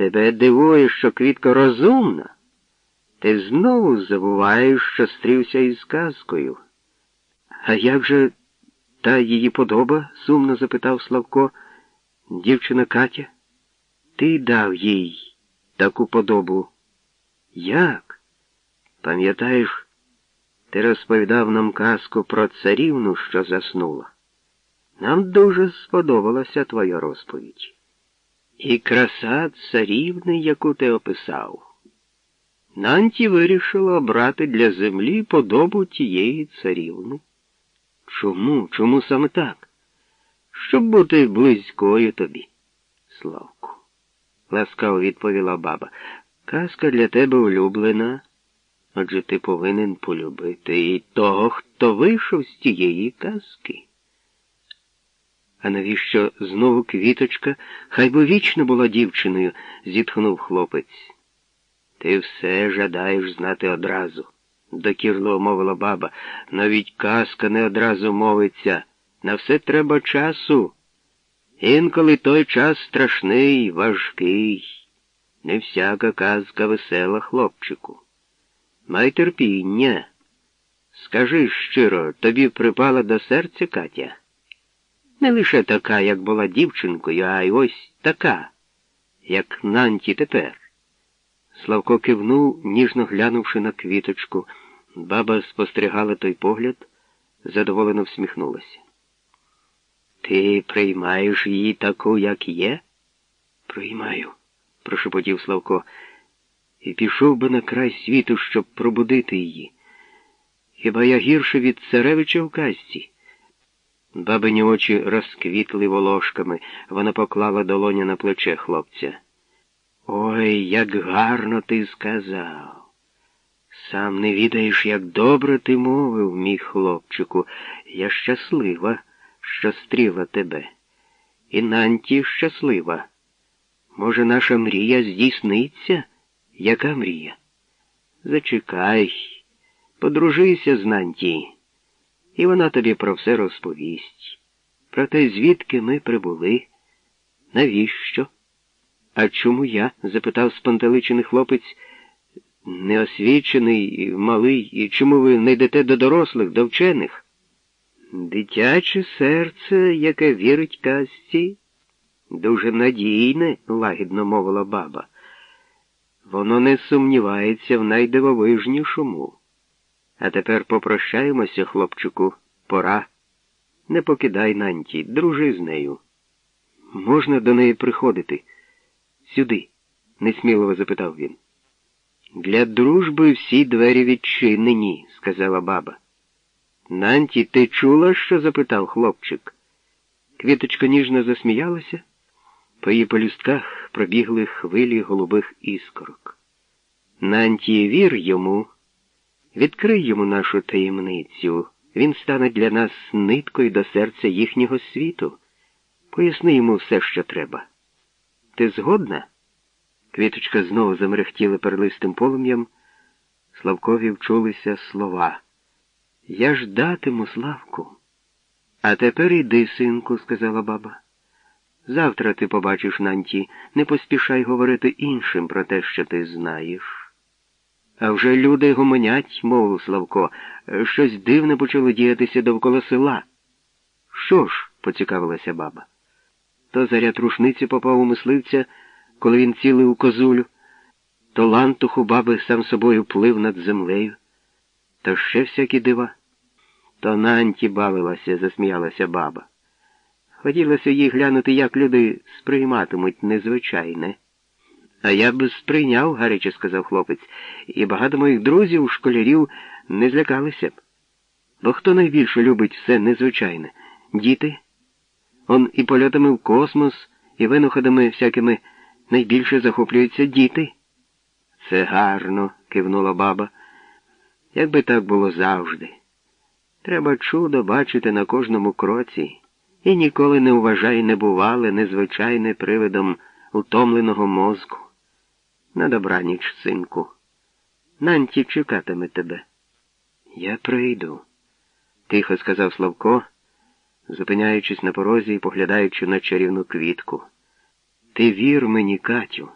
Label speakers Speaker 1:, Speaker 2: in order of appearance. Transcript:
Speaker 1: Тебе дивує, що квітка розумна. Ти знову забуваєш, що стрівся із казкою. А як же та її подоба? сумно запитав Славко. Дівчина Катя, ти дав їй таку подобу. Як? Пам'ятаєш, ти розповідав нам казку про царівну, що заснула. Нам дуже сподобалася твоя розповідь. І краса царівни, яку ти описав. Нанті вирішила обрати для землі подобу тієї царівни. Чому? Чому саме так? Щоб бути близькою тобі, Славку. Ласкаво відповіла баба. Казка для тебе улюблена. Отже ти повинен полюбити і того, хто вийшов з тієї казки. А навіщо знову квіточка? Хай би вічно була дівчиною, зітхнув хлопець. Ти все жадаєш знати одразу, докірло мовила баба. Навіть казка не одразу мовиться. На все треба часу. Інколи той час страшний, важкий. Не всяка казка весела, хлопчику. Май терпіння. Скажи щиро, тобі припала до серця Катя? Не лише така, як була дівчинкою, а й ось така, як Нанті тепер. Славко кивнув, ніжно глянувши на квіточку. Баба спостерігала той погляд, задоволено всміхнулася. Ти приймаєш її таку, як є? Приймаю, прошепотів Славко, і пішов би на край світу, щоб пробудити її. Хіба я гірше від царевича в казці? Бабині очі розквітли волошками, вона поклала долоня на плече хлопця. Ой, як гарно ти сказав. Сам не відаєш, як добре ти мовив, мій хлопчику. Я щаслива, що стріла тебе. І Нанті щаслива. Може, наша мрія здійсниться? Яка мрія? Зачекай, подружися з Нанті, і вона тобі про все розповість. Про те, звідки ми прибули. Навіщо? А чому я? запитав спантеличений хлопець, неосвічений, малий, і чому ви не йдете до дорослих, до вчених? Дитяче серце, яке вірить казці, дуже надійне, лагідно мовила баба. Воно не сумнівається в найдивовижнішому. А тепер попрощаємося, хлопчику, пора. Не покидай Нанті, дружи з нею. Можна до неї приходити? Сюди, несміливо запитав він. Для дружби всі двері відчинені, сказала баба. Нанті, ти чула, що запитав хлопчик? Квіточка ніжно засміялася, по її полюстках пробігли хвилі голубих іскорок. Нанті, вір йому, відкрий йому нашу таємницю. Він стане для нас ниткою до серця їхнього світу. Поясни йому все, що треба. Ти згодна? Квіточка знову замерехтіла перлистим полум'ям. Славкові вчулися слова. Я ждатиму, Славку. А тепер іди, синку, сказала баба. Завтра ти побачиш Нанті, не поспішай говорити іншим про те, що ти знаєш. А вже люди гомонять, мовив Славко, щось дивне почало діятися довкола села. Що ж? поцікавилася баба. То заряд рушниці попав у мисливця, коли він цілив у козулю, то лантух у баби сам собою плив над землею, то ще всякі дива. То Нанті бавилася, засміялася баба. Хотілося їй глянути, як люди сприйматимуть незвичайне. А я б сприйняв, гаряче сказав хлопець, і багато моїх друзів, школярів, не злякалися б. Бо хто найбільше любить все незвичайне? Діти? Он і польотами в космос, і винаходами всякими найбільше захоплюються діти. Це гарно, кивнула баба. Якби так було завжди. Треба чудо бачити на кожному кроці і ніколи не вважай небувале, незвичайне привидом утомленого мозку. На добраніч, синку. Нанті чекатиме тебе. Я прийду, тихо сказав Славко, зупиняючись на порозі і поглядаючи на чарівну квітку. Ти вір мені, Катю.